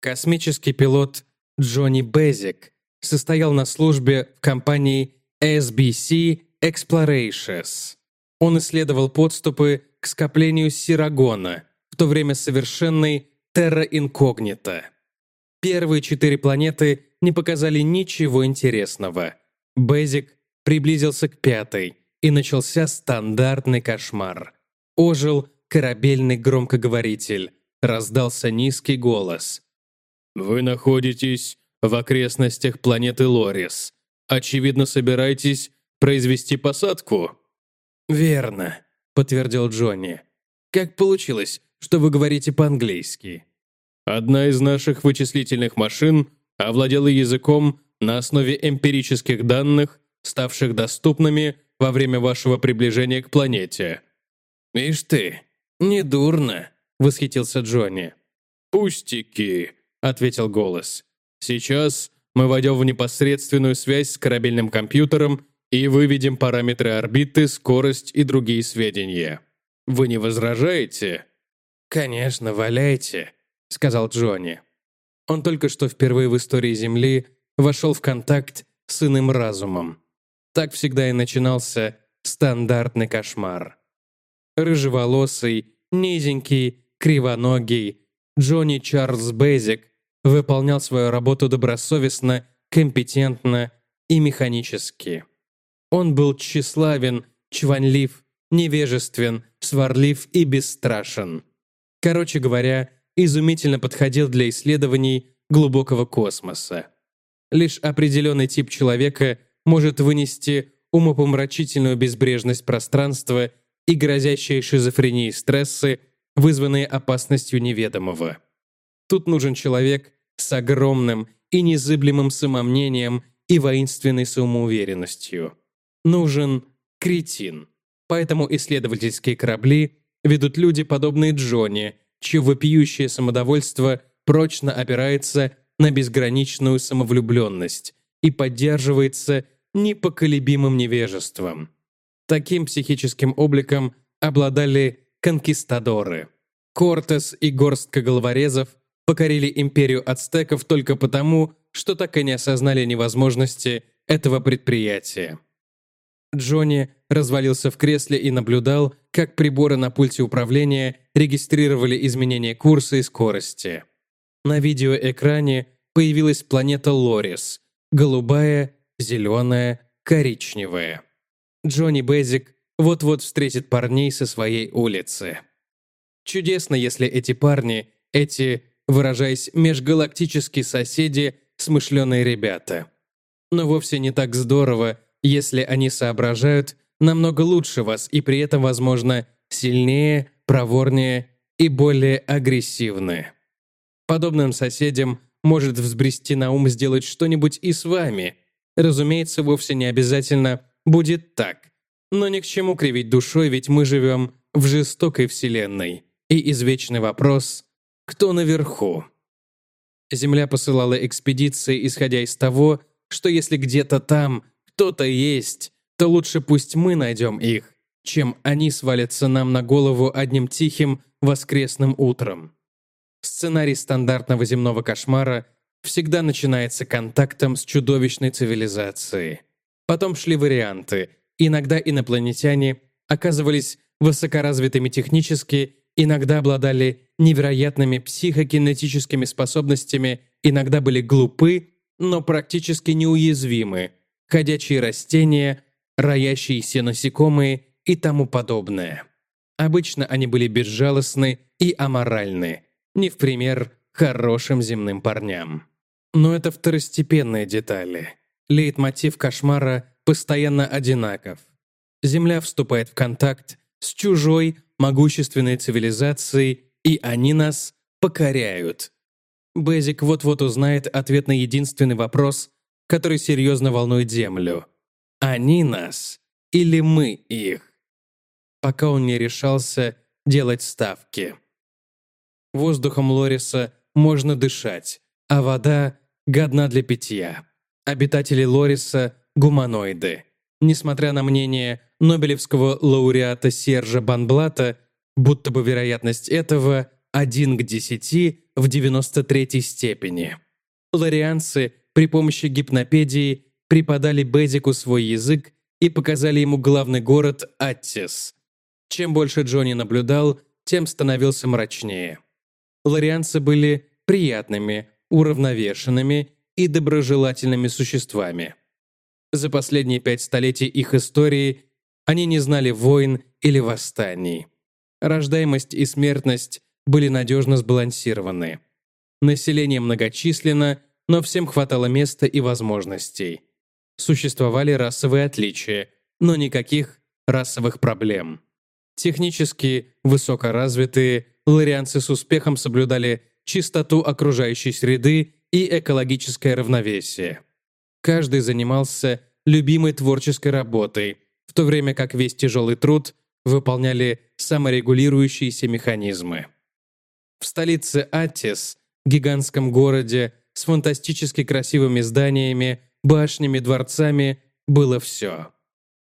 Космический пилот Джонни Безик состоял на службе в компании SBC Explorations. Он исследовал подступы к скоплению Сирагона, в то время совершенной Терра Инкогнита. Первые четыре планеты не показали ничего интересного. Безик приблизился к пятой, и начался стандартный кошмар. Ожил корабельный громкоговоритель. Раздался низкий голос. «Вы находитесь в окрестностях планеты Лорис. Очевидно, собираетесь произвести посадку?» «Верно», — подтвердил Джонни. «Как получилось, что вы говорите по-английски?» «Одна из наших вычислительных машин овладела языком на основе эмпирических данных, ставших доступными во время вашего приближения к планете». «Ишь ты, недурно», — восхитился Джонни. «Пустяки», — ответил голос. «Сейчас мы войдем в непосредственную связь с корабельным компьютером и выведем параметры орбиты, скорость и другие сведения. Вы не возражаете?» «Конечно, валяйте», — сказал Джонни. Он только что впервые в истории Земли вошел в контакт с иным разумом. Так всегда и начинался стандартный кошмар. Рыжеволосый, низенький, кривоногий, Джонни Чарльз Бейзик выполнял свою работу добросовестно, компетентно и механически. Он был тщеславен, чванлив, невежествен, сварлив и бесстрашен. Короче говоря, изумительно подходил для исследований глубокого космоса. Лишь определенный тип человека может вынести умопомрачительную безбрежность пространства и грозящие шизофренией стрессы, вызванные опасностью неведомого. Тут нужен человек с огромным и незыблемым самомнением и воинственной самоуверенностью. Нужен кретин. Поэтому исследовательские корабли ведут люди, подобные Джонни, чье вопиющее самодовольство прочно опирается на безграничную самовлюбленность и поддерживается непоколебимым невежеством. Таким психическим обликом обладали конкистадоры. Кортес и горстка головорезов покорили империю ацтеков только потому, что так и не осознали невозможности этого предприятия. Джонни развалился в кресле и наблюдал, как приборы на пульте управления регистрировали изменения курса и скорости. На видеоэкране появилась планета Лорис, голубая, зеленая, коричневая. Джонни Бэзик вот-вот встретит парней со своей улицы. Чудесно, если эти парни, эти, выражаясь межгалактические соседи, смышленые ребята. Но вовсе не так здорово, если они соображают намного лучше вас и при этом, возможно, сильнее, проворнее и более агрессивны. Подобным соседям может взбрести на ум сделать что-нибудь и с вами. Разумеется, вовсе не обязательно будет так. Но ни к чему кривить душой, ведь мы живем в жестокой вселенной. И извечный вопрос «Кто наверху?». Земля посылала экспедиции, исходя из того, что если где-то там кто-то есть, то лучше пусть мы найдем их, чем они свалятся нам на голову одним тихим воскресным утром. Сценарий стандартного земного кошмара всегда начинается контактом с чудовищной цивилизацией. Потом шли варианты. Иногда инопланетяне оказывались высокоразвитыми технически, иногда обладали невероятными психокинетическими способностями, иногда были глупы, но практически неуязвимы, ходячие растения, роящиеся насекомые и тому подобное. Обычно они были безжалостны и аморальны, не в пример хорошим земным парням. Но это второстепенные детали. Лейтмотив кошмара постоянно одинаков. Земля вступает в контакт с чужой, могущественной цивилизацией, и они нас покоряют. Бэзик вот-вот узнает ответ на единственный вопрос, который серьезно волнует Землю. Они нас или мы их? Пока он не решался делать ставки. Воздухом Лориса можно дышать, а вода годна для питья. Обитатели Лориса – гуманоиды. Несмотря на мнение Нобелевского лауреата Сержа Банблата, будто бы вероятность этого 1 к 10 в 93 степени. Ларианцы при помощи гипнопедии преподали Безику свой язык и показали ему главный город Аттис. Чем больше Джонни наблюдал, тем становился мрачнее. Ларианцы были приятными, уравновешенными и доброжелательными существами. За последние пять столетий их истории они не знали войн или восстаний. Рождаемость и смертность были надежно сбалансированы. Население многочисленно, но всем хватало места и возможностей. Существовали расовые отличия, но никаких расовых проблем. Технически высокоразвитые ларианцы с успехом соблюдали чистоту окружающей среды и экологическое равновесие. Каждый занимался любимой творческой работой, в то время как весь тяжелый труд выполняли саморегулирующиеся механизмы. В столице Аттис, гигантском городе с фантастически красивыми зданиями, башнями, дворцами, было все.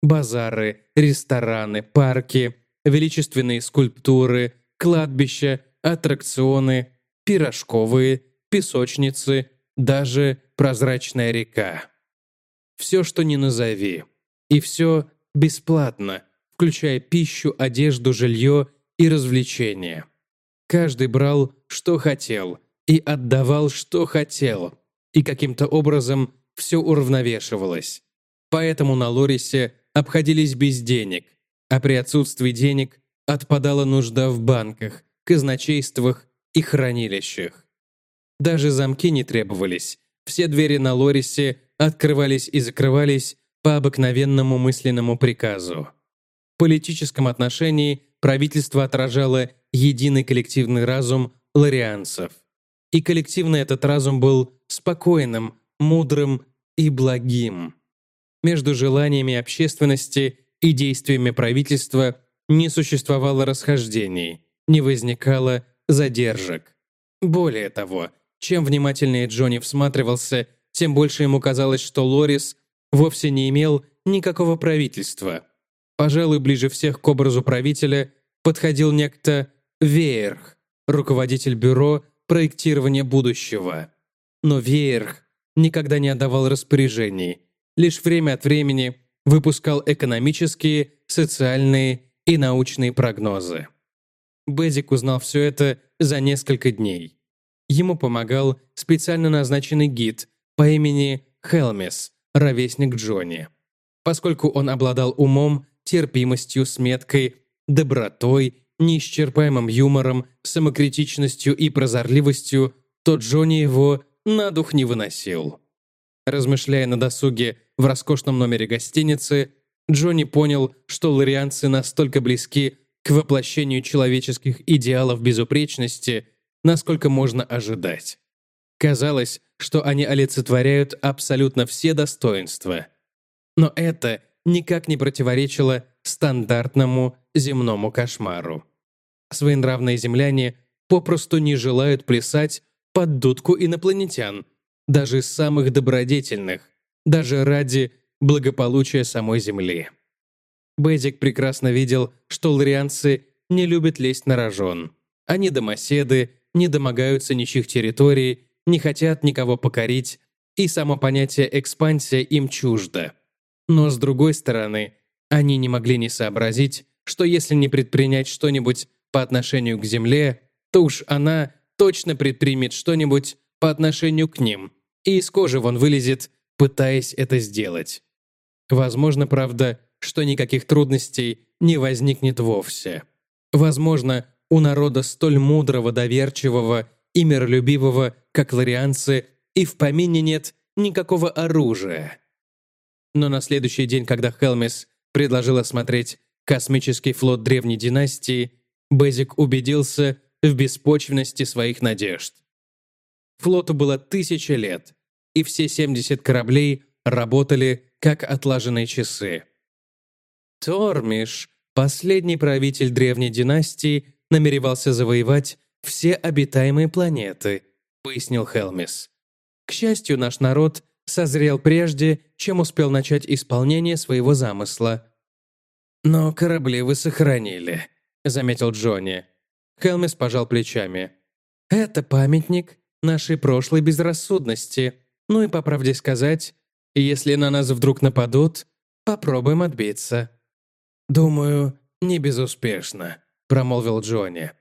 Базары, рестораны, парки, величественные скульптуры, кладбища, аттракционы, пирожковые, песочницы, даже прозрачная река. Все, что не назови. И все бесплатно, включая пищу, одежду, жилье и развлечения. Каждый брал, что хотел, и отдавал, что хотел, и каким-то образом все уравновешивалось. Поэтому на Лорисе обходились без денег, а при отсутствии денег отпадала нужда в банках, казначействах и хранилищах. Даже замки не требовались, все двери на Лорисе открывались и закрывались по обыкновенному мысленному приказу. В политическом отношении правительство отражало единый коллективный разум ларианцев. И коллективный этот разум был спокойным, мудрым и благим. Между желаниями общественности и действиями правительства не существовало расхождений, не возникало задержек. Более того, чем внимательнее Джонни всматривался, тем больше ему казалось, что Лорис вовсе не имел никакого правительства. Пожалуй, ближе всех к образу правителя подходил некто Веерх, руководитель бюро проектирования будущего. Но Веерх никогда не отдавал распоряжений, лишь время от времени выпускал экономические, социальные и научные прогнозы. Безик узнал все это за несколько дней. Ему помогал специально назначенный гид по имени Хелмис, ровесник Джонни. Поскольку он обладал умом, терпимостью, сметкой, добротой, неисчерпаемым юмором, самокритичностью и прозорливостью, то Джонни его на дух не выносил. Размышляя на досуге в роскошном номере гостиницы, Джонни понял, что ларианцы настолько близки к воплощению человеческих идеалов безупречности, насколько можно ожидать. Казалось, что они олицетворяют абсолютно все достоинства. Но это никак не противоречило стандартному земному кошмару. Своенравные земляне попросту не желают плясать под дудку инопланетян, даже самых добродетельных, даже ради благополучия самой Земли. Бэзик прекрасно видел, что ларианцы не любят лезть на рожон. Они домоседы, не домогаются ничьих территорий, не хотят никого покорить, и само понятие «экспансия» им чуждо. Но с другой стороны, они не могли не сообразить, что если не предпринять что-нибудь по отношению к Земле, то уж она точно предпримет что-нибудь по отношению к ним, и из кожи вон вылезет, пытаясь это сделать. Возможно, правда, что никаких трудностей не возникнет вовсе. Возможно, у народа столь мудрого, доверчивого и миролюбивого, как ларианцы, и в помине нет никакого оружия. Но на следующий день, когда Хелмис предложил осмотреть космический флот древней династии, Безик убедился в беспочвенности своих надежд. Флоту было тысяча лет, и все 70 кораблей работали как отлаженные часы. Тормиш, последний правитель древней династии, намеревался завоевать все обитаемые планеты, пояснил Хелмис. К счастью, наш народ созрел прежде, чем успел начать исполнение своего замысла. «Но корабли вы сохранили», — заметил Джонни. Хелмис пожал плечами. «Это памятник нашей прошлой безрассудности. Ну и, по правде сказать, если на нас вдруг нападут, попробуем отбиться». «Думаю, не безуспешно», — промолвил Джонни.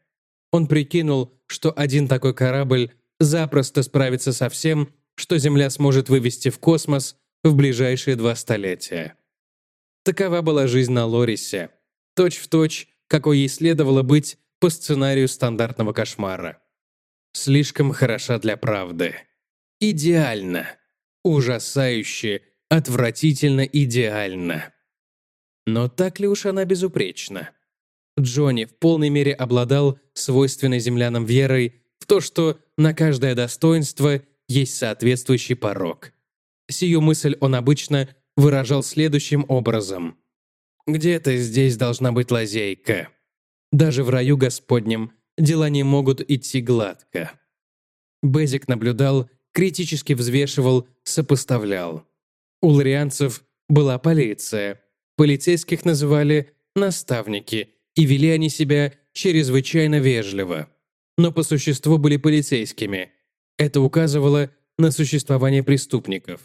Он прикинул, что один такой корабль запросто справится со всем, что Земля сможет вывести в космос в ближайшие два столетия. Такова была жизнь на Лорисе, точь-в-точь, какой ей следовало быть по сценарию стандартного кошмара. Слишком хороша для правды. Идеально. Ужасающе, отвратительно идеально. Но так ли уж она безупречна? Джонни в полной мере обладал свойственной землянам верой в то, что на каждое достоинство есть соответствующий порог. Сию мысль он обычно выражал следующим образом. «Где-то здесь должна быть лазейка. Даже в раю Господнем дела не могут идти гладко». Безик наблюдал, критически взвешивал, сопоставлял. У ларианцев была полиция. Полицейских называли «наставники», и вели они себя чрезвычайно вежливо. Но по существу были полицейскими. Это указывало на существование преступников.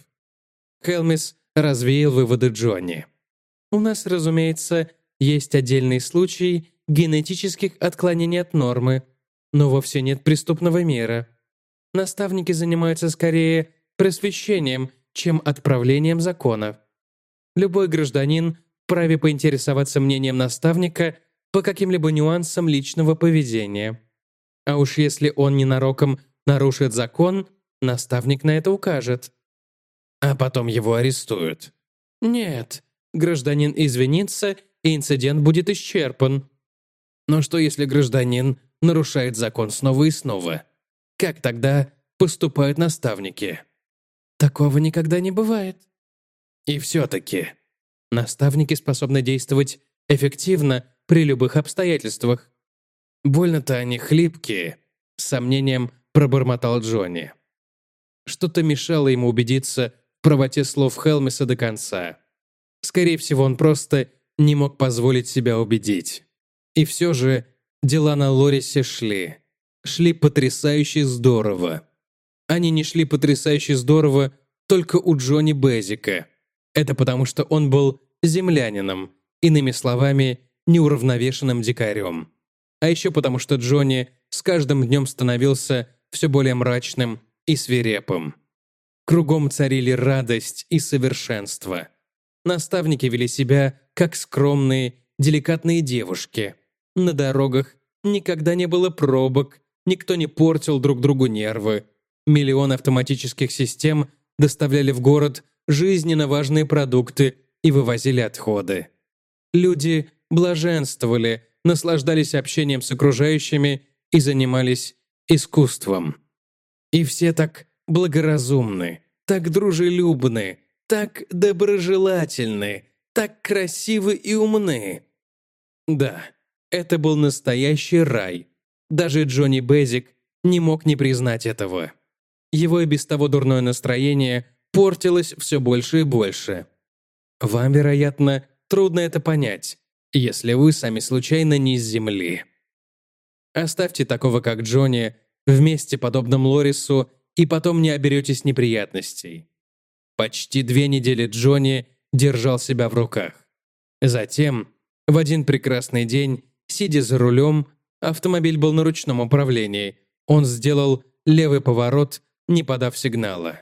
Хелмис развеял выводы Джонни. «У нас, разумеется, есть отдельный случай генетических отклонений от нормы, но вовсе нет преступного мира. Наставники занимаются скорее просвещением, чем отправлением закона. Любой гражданин вправе поинтересоваться мнением наставника по каким-либо нюансам личного поведения. А уж если он ненароком нарушит закон, наставник на это укажет. А потом его арестуют. Нет, гражданин извинится, и инцидент будет исчерпан. Но что если гражданин нарушает закон снова и снова? Как тогда поступают наставники? Такого никогда не бывает. И все-таки наставники способны действовать эффективно при любых обстоятельствах. Больно-то они хлипкие, с сомнением пробормотал Джонни. Что-то мешало ему убедиться в правоте слов Хелмиса до конца. Скорее всего, он просто не мог позволить себя убедить. И все же дела на Лорисе шли. Шли потрясающе здорово. Они не шли потрясающе здорово только у Джонни Безика. Это потому, что он был землянином, иными словами, неуравновешенным дикарем. А еще потому, что Джонни с каждым днем становился все более мрачным и свирепым. Кругом царили радость и совершенство. Наставники вели себя как скромные, деликатные девушки. На дорогах никогда не было пробок, никто не портил друг другу нервы. Миллион автоматических систем доставляли в город жизненно важные продукты и вывозили отходы. Люди блаженствовали, наслаждались общением с окружающими и занимались искусством. И все так благоразумны, так дружелюбны, так доброжелательны, так красивы и умны. Да, это был настоящий рай. Даже Джонни Безик не мог не признать этого. Его и без того дурное настроение портилось все больше и больше. Вам, вероятно, трудно это понять, если вы сами случайно не с Земли. Оставьте такого, как Джонни, вместе подобном Лорису, и потом не оберетесь неприятностей. Почти две недели Джонни держал себя в руках. Затем, в один прекрасный день, сидя за рулем, автомобиль был на ручном управлении, он сделал левый поворот, не подав сигнала.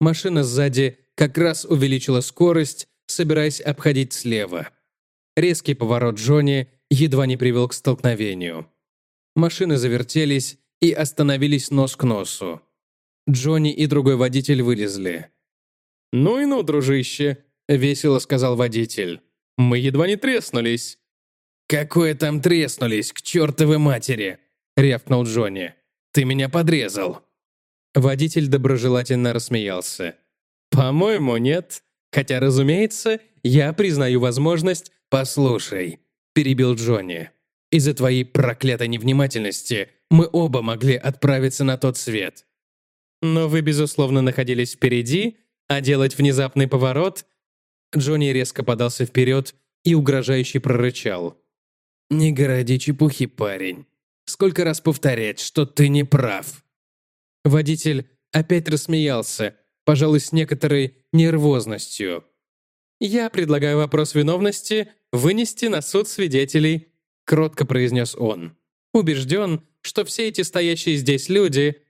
Машина сзади как раз увеличила скорость, собираясь обходить слева. Резкий поворот Джонни едва не привел к столкновению. Машины завертелись и остановились нос к носу. Джонни и другой водитель вылезли. «Ну и ну, дружище», — весело сказал водитель. «Мы едва не треснулись». «Какое там треснулись, к чертовой матери!» — рявкнул Джонни. «Ты меня подрезал!» Водитель доброжелательно рассмеялся. «По-моему, нет. Хотя, разумеется, я признаю возможность «Послушай», — перебил Джонни, «из-за твоей проклятой невнимательности мы оба могли отправиться на тот свет. Но вы, безусловно, находились впереди, а делать внезапный поворот...» Джонни резко подался вперед и угрожающе прорычал. «Не городи чепухи, парень. сколько раз повторять, что ты не прав?» Водитель опять рассмеялся, пожалуй, с некоторой нервозностью. «Я предлагаю вопрос виновности вынести на суд свидетелей», кротко произнес он. «Убежден, что все эти стоящие здесь люди...»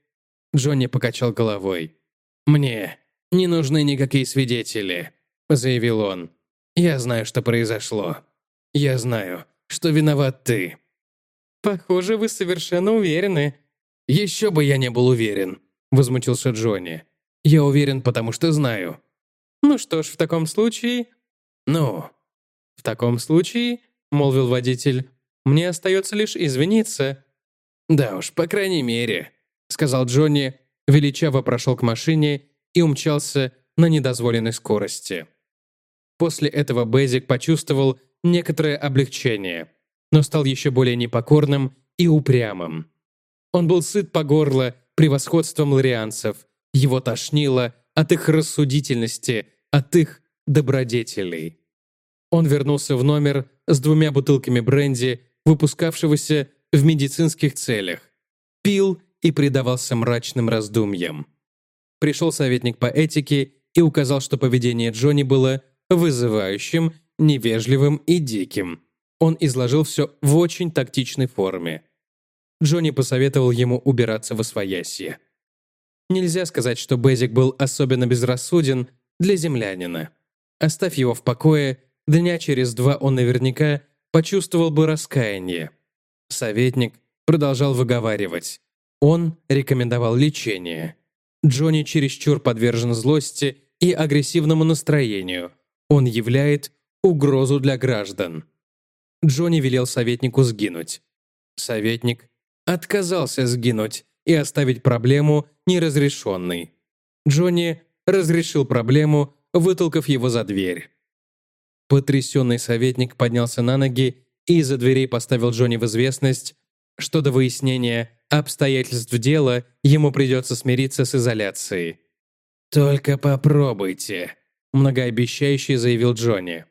Джонни покачал головой. «Мне не нужны никакие свидетели», — заявил он. «Я знаю, что произошло. Я знаю, что виноват ты». «Похоже, вы совершенно уверены». «Еще бы я не был уверен», — возмутился Джонни. «Я уверен, потому что знаю». «Ну что ж, в таком случае...» «Ну?» «В таком случае», — молвил водитель, «мне остается лишь извиниться». «Да уж, по крайней мере», — сказал Джонни, величаво прошел к машине и умчался на недозволенной скорости. После этого Бэзик почувствовал некоторое облегчение, но стал еще более непокорным и упрямым. Он был сыт по горло превосходством ларианцев, его тошнило от их рассудительности, от их добродетелей. Он вернулся в номер с двумя бутылками бренди, выпускавшегося в медицинских целях, пил и предавался мрачным раздумьям. Пришел советник по этике и указал, что поведение Джонни было вызывающим, невежливым и диким. Он изложил все в очень тактичной форме. Джонни посоветовал ему убираться во своясье. Нельзя сказать, что Безик был особенно безрассуден для землянина. Оставь его в покое, дня через два он наверняка почувствовал бы раскаяние. Советник продолжал выговаривать. Он рекомендовал лечение. Джонни чересчур подвержен злости и агрессивному настроению. Он являет угрозу для граждан. Джонни велел советнику сгинуть. Советник отказался сгинуть и оставить проблему неразрешенной. Джонни разрешил проблему, вытолкав его за дверь. Потрясенный советник поднялся на ноги и из-за дверей поставил Джонни в известность, что до выяснения обстоятельств дела ему придется смириться с изоляцией. «Только попробуйте», – многообещающе заявил Джонни.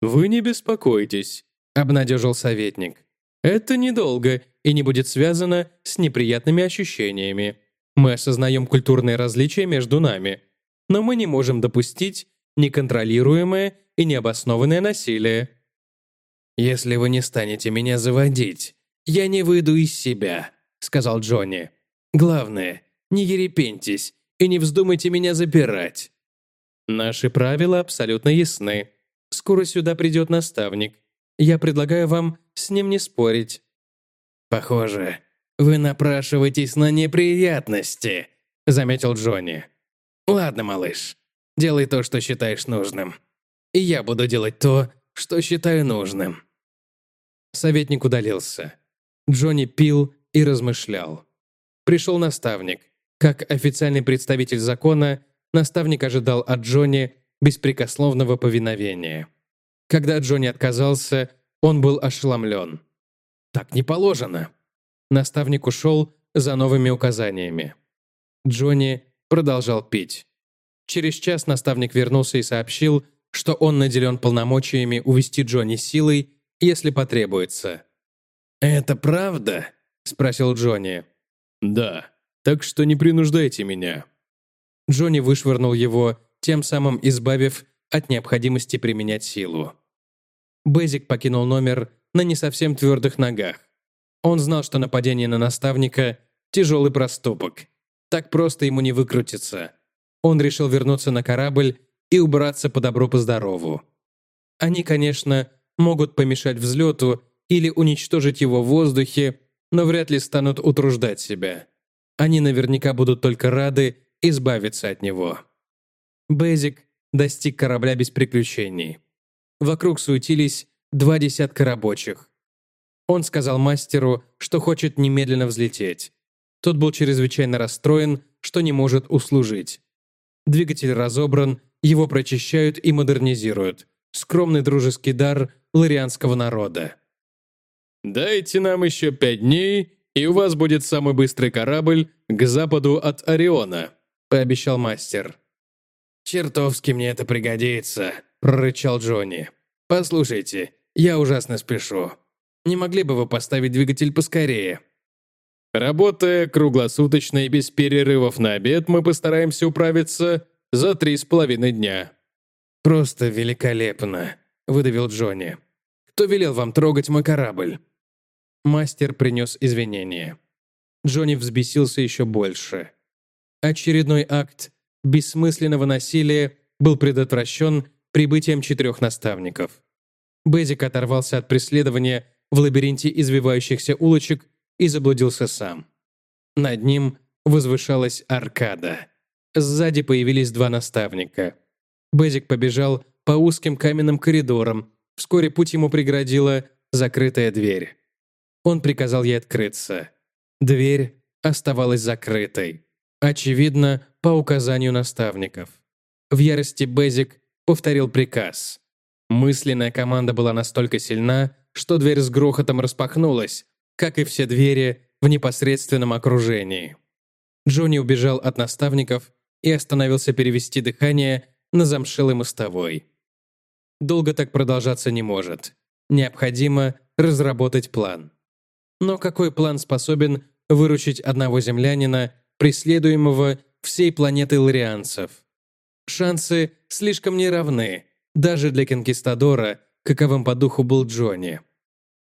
«Вы не беспокойтесь», – обнадежил советник. «Это недолго и не будет связано с неприятными ощущениями. Мы осознаем культурные различия между нами, но мы не можем допустить неконтролируемое и необоснованное насилие. Если вы не станете меня заводить, я не выйду из себя», — сказал Джонни. «Главное, не ерепентесь и не вздумайте меня запирать». «Наши правила абсолютно ясны. Скоро сюда придет наставник. Я предлагаю вам с ним не спорить». «Похоже, вы напрашиваетесь на неприятности», — заметил Джонни. «Ладно, малыш, делай то, что считаешь нужным. И я буду делать то, что считаю нужным». Советник удалился. Джонни пил и размышлял. Пришел наставник. Как официальный представитель закона, наставник ожидал от Джонни беспрекословного повиновения. Когда Джонни отказался, он был ошеломлен. «Так не положено!» Наставник ушел за новыми указаниями. Джонни продолжал пить. Через час наставник вернулся и сообщил, что он наделен полномочиями увести Джонни силой, если потребуется. «Это правда?» – спросил Джонни. «Да, так что не принуждайте меня». Джонни вышвырнул его, тем самым избавив от необходимости применять силу. Бэзик покинул номер на не совсем твердых ногах. Он знал, что нападение на наставника – тяжелый проступок. Так просто ему не выкрутиться. Он решил вернуться на корабль и убраться по добру по здорову. Они, конечно, могут помешать взлету или уничтожить его в воздухе, но вряд ли станут утруждать себя. Они наверняка будут только рады избавиться от него. Бэзик достиг корабля без приключений. Вокруг суетились два десятка рабочих. Он сказал мастеру, что хочет немедленно взлететь. Тот был чрезвычайно расстроен, что не может услужить. Двигатель разобран, его прочищают и модернизируют. Скромный дружеский дар ларианского народа. «Дайте нам еще пять дней, и у вас будет самый быстрый корабль к западу от Ориона», — пообещал мастер. «Чертовски мне это пригодится», — прорычал Джонни. «Послушайте, я ужасно спешу. Не могли бы вы поставить двигатель поскорее?» Работая круглосуточно и без перерывов на обед, мы постараемся управиться за три с половиной дня». «Просто великолепно», — выдавил Джонни. «Кто велел вам трогать мой корабль?» Мастер принес извинения. Джонни взбесился еще больше. Очередной акт бессмысленного насилия был предотвращен прибытием четырех наставников. Безик оторвался от преследования в лабиринте извивающихся улочек и заблудился сам. Над ним возвышалась аркада. Сзади появились два наставника. Безик побежал по узким каменным коридорам. Вскоре путь ему преградила закрытая дверь. Он приказал ей открыться. Дверь оставалась закрытой. Очевидно, по указанию наставников. В ярости Безик повторил приказ. Мысленная команда была настолько сильна, что дверь с грохотом распахнулась, как и все двери в непосредственном окружении. Джонни убежал от наставников и остановился перевести дыхание на замшелый мостовой. Долго так продолжаться не может. Необходимо разработать план. Но какой план способен выручить одного землянина, преследуемого всей планетой ларианцев? Шансы слишком неравны, даже для конкистадора, каковым по духу был Джонни.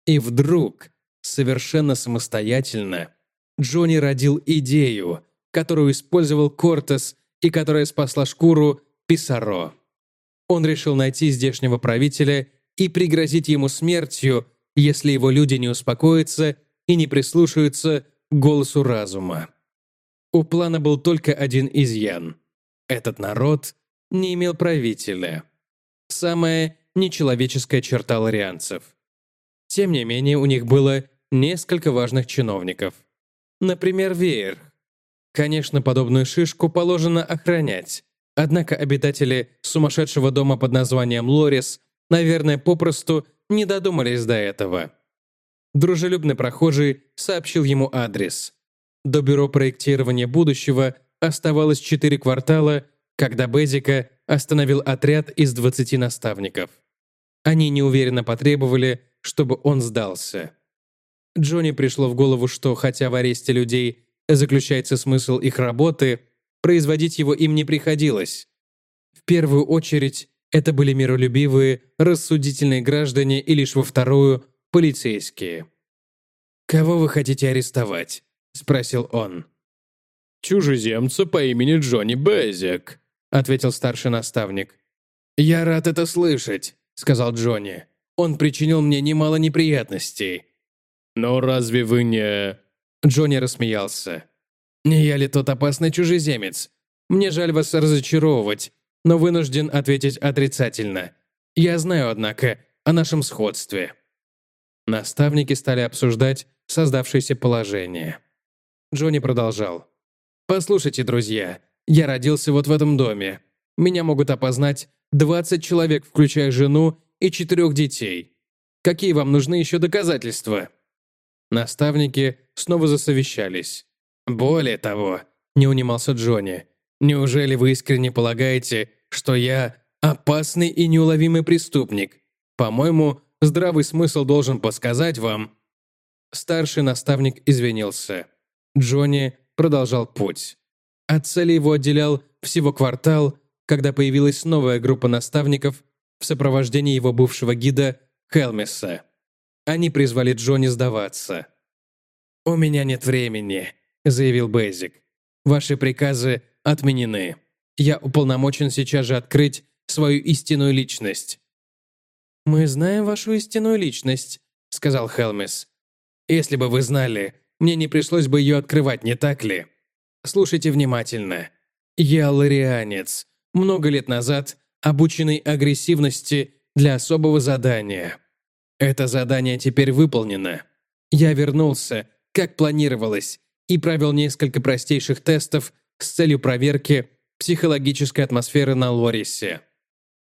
И вдруг, совершенно самостоятельно, Джонни родил идею, которую использовал Кортес и которая спасла шкуру Писаро. Он решил найти здешнего правителя и пригрозить ему смертью, если его люди не успокоятся и не прислушаются к голосу разума. У плана был только один изъян. Этот народ не имел правителя. Самая нечеловеческая черта ларианцев. Тем не менее, у них было несколько важных чиновников. Например, Веер. Конечно, подобную шишку положено охранять. Однако обитатели сумасшедшего дома под названием Лорис, наверное, попросту не додумались до этого. Дружелюбный прохожий сообщил ему адрес. До бюро проектирования будущего оставалось четыре квартала, когда Безика остановил отряд из 20 наставников. Они неуверенно потребовали, чтобы он сдался. Джонни пришло в голову, что хотя в аресте людей заключается смысл их работы, производить его им не приходилось. В первую очередь, это были миролюбивые, рассудительные граждане и лишь во вторую – полицейские. «Кого вы хотите арестовать?» – спросил он. «Чужеземца по имени Джонни Безик», – ответил старший наставник. «Я рад это слышать», – сказал Джонни. «Он причинил мне немало неприятностей». «Но разве вы не...» Джонни рассмеялся. «Не я ли тот опасный чужеземец? Мне жаль вас разочаровывать, но вынужден ответить отрицательно. Я знаю, однако, о нашем сходстве». Наставники стали обсуждать создавшееся положение. Джонни продолжал. «Послушайте, друзья, я родился вот в этом доме. Меня могут опознать 20 человек, включая жену и четырех детей. Какие вам нужны еще доказательства?» Наставники снова засовещались. «Более того», — не унимался Джонни, «неужели вы искренне полагаете, что я опасный и неуловимый преступник? По-моему, здравый смысл должен подсказать вам...» Старший наставник извинился. Джонни продолжал путь. От цели его отделял всего квартал, когда появилась новая группа наставников в сопровождении его бывшего гида Хелмиса. Они призвали Джонни сдаваться. «У меня нет времени», — заявил Бейзик. «Ваши приказы отменены. Я уполномочен сейчас же открыть свою истинную личность». «Мы знаем вашу истинную личность», — сказал Хелмис. «Если бы вы знали, мне не пришлось бы ее открывать, не так ли? Слушайте внимательно. Я ларианец, много лет назад обученный агрессивности для особого задания. Это задание теперь выполнено. Я вернулся, как планировалось, и провел несколько простейших тестов с целью проверки психологической атмосферы на Лорисе.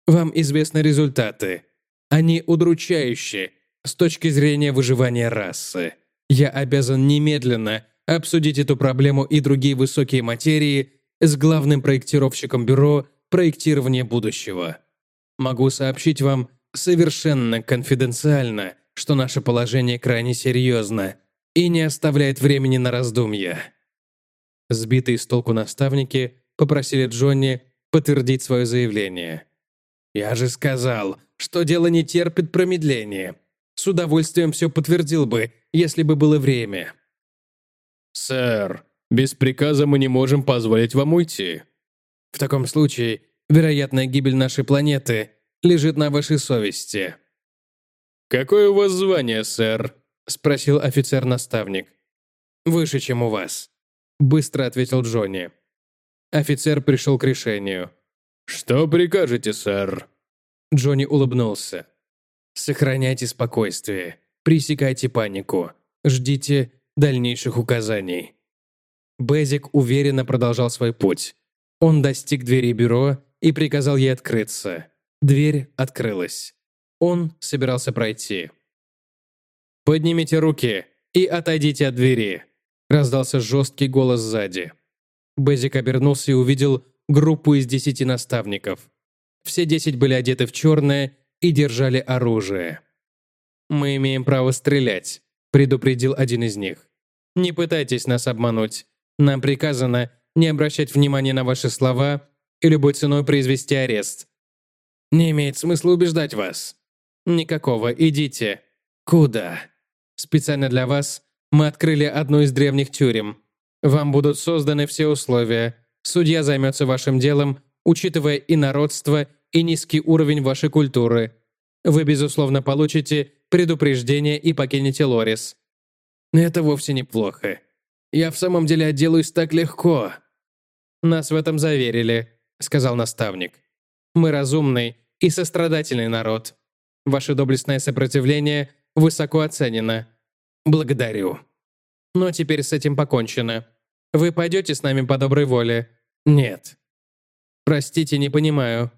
Вам известны результаты. Они удручающие с точки зрения выживания расы. Я обязан немедленно обсудить эту проблему и другие высокие материи с главным проектировщиком бюро проектирования будущего. Могу сообщить вам совершенно конфиденциально, что наше положение крайне серьезно и не оставляет времени на раздумья». Сбитые с толку наставники попросили Джонни подтвердить свое заявление. «Я же сказал, что дело не терпит промедления. С удовольствием все подтвердил бы, если бы было время». «Сэр, без приказа мы не можем позволить вам уйти». «В таком случае, вероятная гибель нашей планеты лежит на вашей совести». «Какое у вас звание, сэр?» — спросил офицер-наставник. «Выше, чем у вас», — быстро ответил Джонни. Офицер пришел к решению. «Что прикажете, сэр?» Джонни улыбнулся. «Сохраняйте спокойствие, пресекайте панику, ждите дальнейших указаний». Безик уверенно продолжал свой путь. Он достиг двери бюро и приказал ей открыться. Дверь открылась. Он собирался пройти. «Поднимите руки и отойдите от двери», — раздался жесткий голос сзади. Безик обернулся и увидел группу из десяти наставников. Все десять были одеты в черное и держали оружие. «Мы имеем право стрелять», — предупредил один из них. «Не пытайтесь нас обмануть. Нам приказано не обращать внимания на ваши слова и любой ценой произвести арест. Не имеет смысла убеждать вас. Никакого, идите. Куда? Специально для вас мы открыли одну из древних тюрем. Вам будут созданы все условия. Судья займется вашим делом, учитывая инородство и низкий уровень вашей культуры. Вы, безусловно, получите предупреждение и покинете Лорис. Это вовсе неплохо. Я в самом деле отделаюсь так легко. Нас в этом заверили, сказал наставник. Мы разумный и сострадательный народ. Ваше доблестное сопротивление высоко оценено. Благодарю. Но теперь с этим покончено. Вы пойдете с нами по доброй воле? Нет. Простите, не понимаю.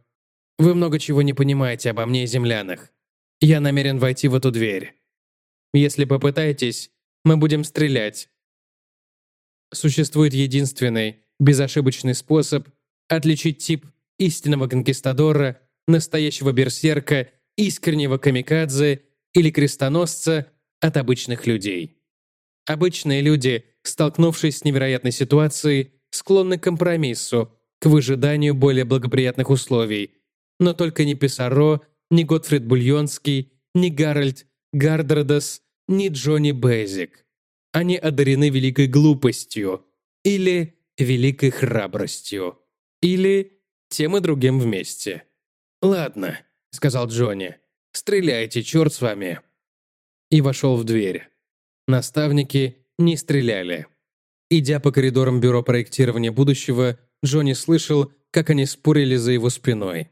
Вы много чего не понимаете обо мне и землянах. Я намерен войти в эту дверь. Если попытаетесь, мы будем стрелять. Существует единственный, безошибочный способ отличить тип истинного конкистадора, настоящего берсерка, искреннего камикадзе или крестоносца от обычных людей. Обычные люди, столкнувшись с невероятной ситуацией, склонны к компромиссу, к выжиданию более благоприятных условий. Но только ни Писаро, ни Готфрид Бульонский, ни Гарольд Гардредас, ни Джонни Бейзик. Они одарены великой глупостью или великой храбростью. Или тем и другим вместе. «Ладно», — сказал Джонни, — «стреляйте, черт с вами». И вошел в дверь. Наставники не стреляли. Идя по коридорам бюро проектирования будущего, Джонни слышал, как они спорили за его спиной.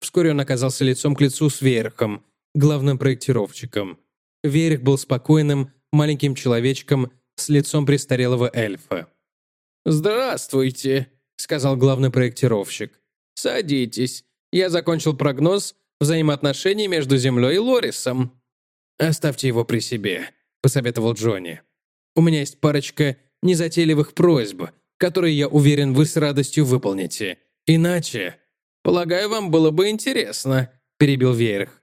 Вскоре он оказался лицом к лицу с Верхом, главным проектировщиком. Верх был спокойным, маленьким человечком с лицом престарелого эльфа. «Здравствуйте», — сказал главный проектировщик. «Садитесь. Я закончил прогноз взаимоотношений между Землей и Лорисом». «Оставьте его при себе», — посоветовал Джонни. «У меня есть парочка незатейливых просьб, которые, я уверен, вы с радостью выполните. Иначе...» «Полагаю, вам было бы интересно», — перебил Вейрх.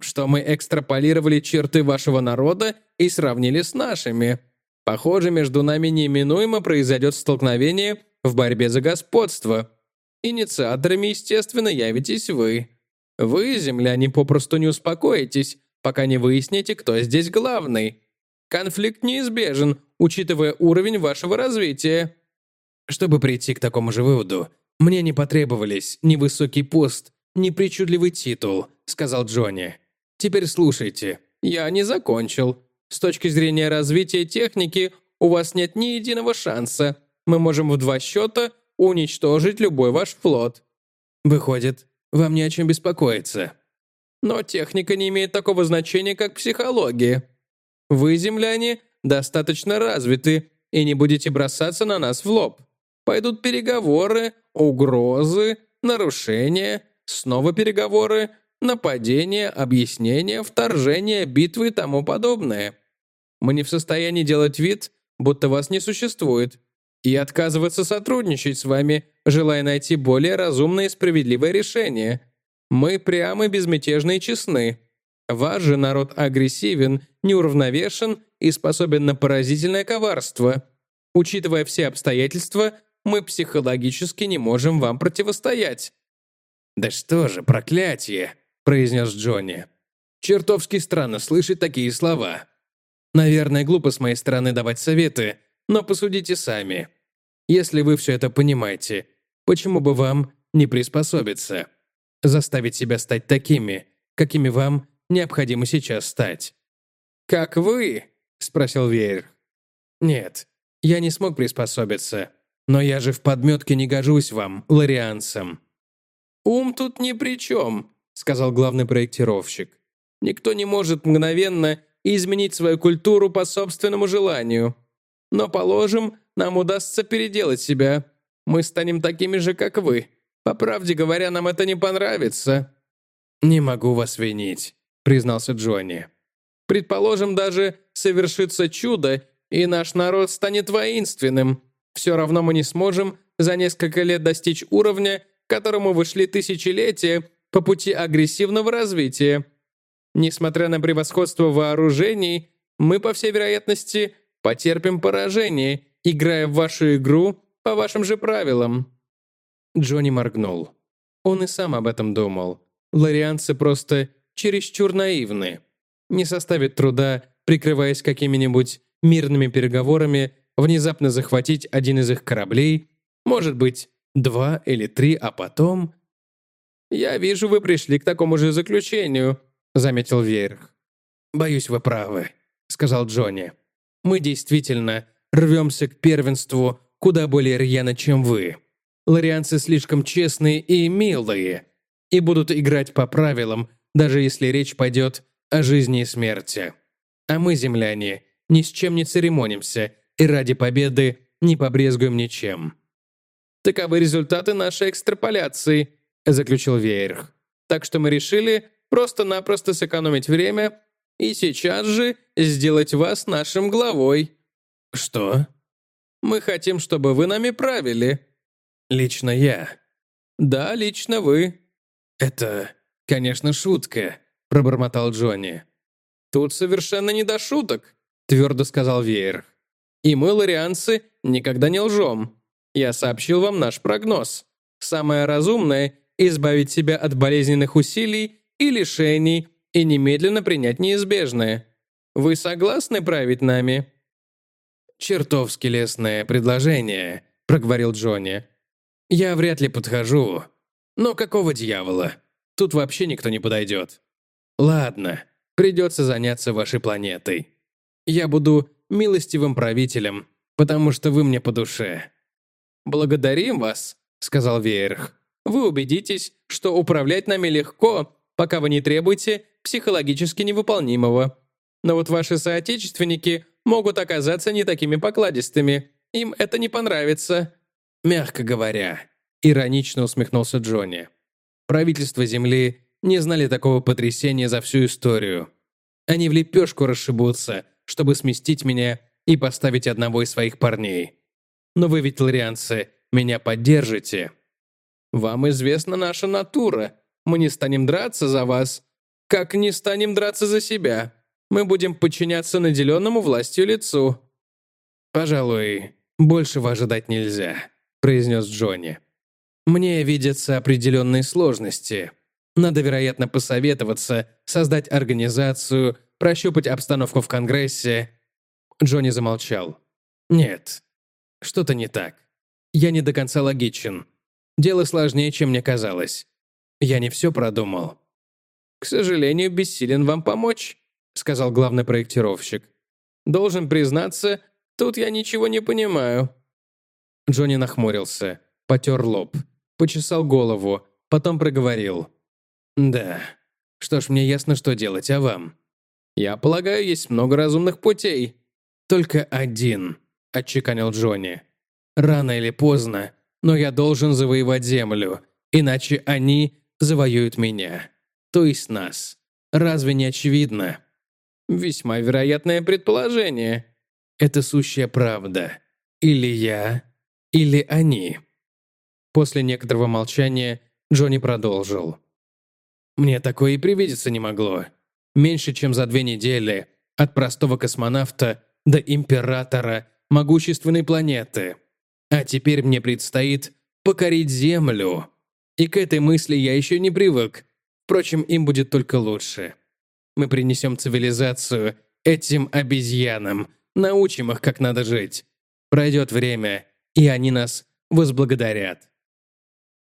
«Что мы экстраполировали черты вашего народа и сравнили с нашими. Похоже, между нами неминуемо произойдет столкновение в борьбе за господство. Инициаторами, естественно, явитесь вы. Вы, земляне, попросту не успокоитесь, пока не выясните, кто здесь главный. Конфликт неизбежен, учитывая уровень вашего развития. Чтобы прийти к такому же выводу, мне не потребовались ни высокий пост, ни причудливый титул, сказал Джонни. Теперь слушайте. Я не закончил. С точки зрения развития техники у вас нет ни единого шанса. Мы можем в два счета уничтожить любой ваш флот». «Выходит, вам не о чем беспокоиться». «Но техника не имеет такого значения, как психология. Вы, земляне, достаточно развиты и не будете бросаться на нас в лоб. Пойдут переговоры, угрозы, нарушения, снова переговоры, нападения, объяснения, вторжения, битвы и тому подобное. Мы не в состоянии делать вид, будто вас не существует, и отказываться сотрудничать с вами, желая найти более разумное и справедливое решение. Мы прямы, безмятежны и честны. Ваш же народ агрессивен, неуравновешен и способен на поразительное коварство. Учитывая все обстоятельства, мы психологически не можем вам противостоять». «Да что же, проклятие!» – произнес Джонни. «Чертовски странно слышать такие слова. Наверное, глупо с моей стороны давать советы, но посудите сами. Если вы все это понимаете, почему бы вам не приспособиться? Заставить себя стать такими, какими вам необходимо сейчас стать». «Как вы?» – спросил Веер. «Нет, я не смог приспособиться. Но я же в подметке не гожусь вам, ларианцам». «Ум тут ни при чем», — сказал главный проектировщик. «Никто не может мгновенно изменить свою культуру по собственному желанию. Но, положим, нам удастся переделать себя. Мы станем такими же, как вы. По правде говоря, нам это не понравится». «Не могу вас винить», — признался Джонни. «Предположим, даже совершится чудо, и наш народ станет воинственным. Все равно мы не сможем за несколько лет достичь уровня, к которому вышли тысячелетия по пути агрессивного развития. Несмотря на превосходство вооружений, мы, по всей вероятности, потерпим поражение, играя в вашу игру по вашим же правилам». Джонни моргнул. Он и сам об этом думал. Ларианцы просто чересчур наивны. Не составит труда, прикрываясь какими-нибудь мирными переговорами, внезапно захватить один из их кораблей, может быть, два или три, а потом... «Я вижу, вы пришли к такому же заключению», — заметил Вейрх. «Боюсь, вы правы», — сказал Джонни. «Мы действительно рвемся к первенству куда более рьяно, чем вы. Ларианцы слишком честные и милые, и будут играть по правилам, даже если речь пойдет о жизни и смерти. А мы, земляне, ни с чем не церемонимся и ради победы не побрезгуем ничем». «Таковы результаты нашей экстраполяции», — заключил Вейрх. «Так что мы решили просто-напросто сэкономить время и сейчас же сделать вас нашим главой». «Что?» «Мы хотим, чтобы вы нами правили». «Лично я?» «Да, лично вы». «Это, конечно, шутка», — пробормотал Джонни. «Тут совершенно не до шуток», — твердо сказал Веер. «И мы, ларианцы, никогда не лжем. Я сообщил вам наш прогноз. Самое разумное — избавить себя от болезненных усилий и лишений и немедленно принять неизбежное. Вы согласны править нами?» «Чертовски лестное предложение», — проговорил Джонни. «Я вряд ли подхожу. Но какого дьявола? Тут вообще никто не подойдет. Ладно, придется заняться вашей планетой». Я буду милостивым правителем, потому что вы мне по душе». «Благодарим вас», — сказал Вейерх. «Вы убедитесь, что управлять нами легко, пока вы не требуете психологически невыполнимого. Но вот ваши соотечественники могут оказаться не такими покладистыми. Им это не понравится». «Мягко говоря», — иронично усмехнулся Джонни. «Правительство Земли не знали такого потрясения за всю историю. Они в лепешку расшибутся, чтобы сместить меня и поставить одного из своих парней. Но вы ведь, ларианцы, меня поддержите. Вам известна наша натура. Мы не станем драться за вас, как не станем драться за себя. Мы будем подчиняться наделенному властью лицу». «Пожалуй, большего ожидать нельзя», — произнес Джонни. «Мне видятся определенные сложности. Надо, вероятно, посоветоваться, создать организацию, прощупать обстановку в Конгрессе». Джонни замолчал. «Нет, что-то не так. Я не до конца логичен. Дело сложнее, чем мне казалось. Я не все продумал». «К сожалению, бессилен вам помочь», — сказал главный проектировщик. «Должен признаться, тут я ничего не понимаю». Джонни нахмурился, потер лоб, почесал голову, потом проговорил. «Да. Что ж, мне ясно, что делать, а вам?» «Я полагаю, есть много разумных путей». «Только один», — отчеканил Джонни. «Рано или поздно, но я должен завоевать Землю, иначе они завоюют меня. То есть нас. Разве не очевидно?» «Весьма вероятное предположение». «Это сущая правда. Или я, или они». После некоторого молчания Джонни продолжил. «Мне такое и привидеться не могло. меньше чем за две недели, от простого космонавта до императора могущественной планеты. А теперь мне предстоит покорить Землю. И к этой мысли я еще не привык. Впрочем, им будет только лучше. Мы принесем цивилизацию этим обезьянам, научим их, как надо жить. Пройдет время, и они нас возблагодарят.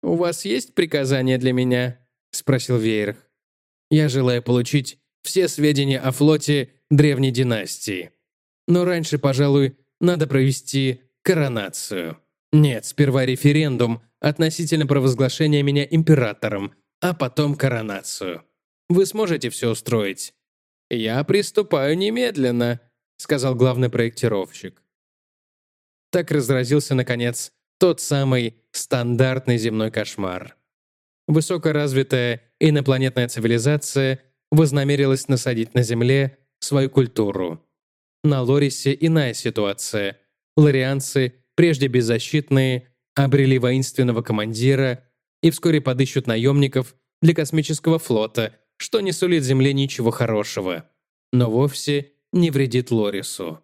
«У вас есть приказание для меня?» — спросил Вейрх. «Я желаю получить все сведения о флоте древней династии. Но раньше, пожалуй, надо провести коронацию. Нет, сперва референдум относительно провозглашения меня императором, а потом коронацию. Вы сможете все устроить?» «Я приступаю немедленно», — сказал главный проектировщик. Так разразился, наконец, тот самый стандартный земной кошмар. Высокоразвитая инопланетная цивилизация вознамерилась насадить на Земле свою культуру. На Лорисе иная ситуация. Лорианцы, прежде беззащитные, обрели воинственного командира и вскоре подыщут наемников для космического флота, что не сулит Земле ничего хорошего, но вовсе не вредит Лорису.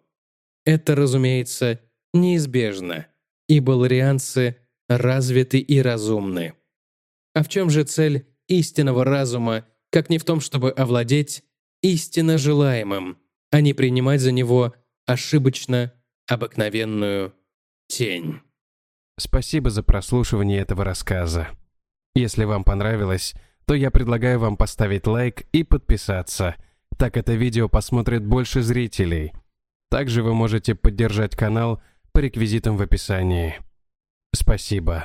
Это, разумеется, неизбежно ибо ларианцы развиты и разумны. А в чем же цель истинного разума, как не в том, чтобы овладеть истинно желаемым, а не принимать за него ошибочно обыкновенную тень? Спасибо за прослушивание этого рассказа. Если вам понравилось, то я предлагаю вам поставить лайк и подписаться. Так это видео посмотрит больше зрителей. Также вы можете поддержать канал по реквизитам в описании. Спасибо.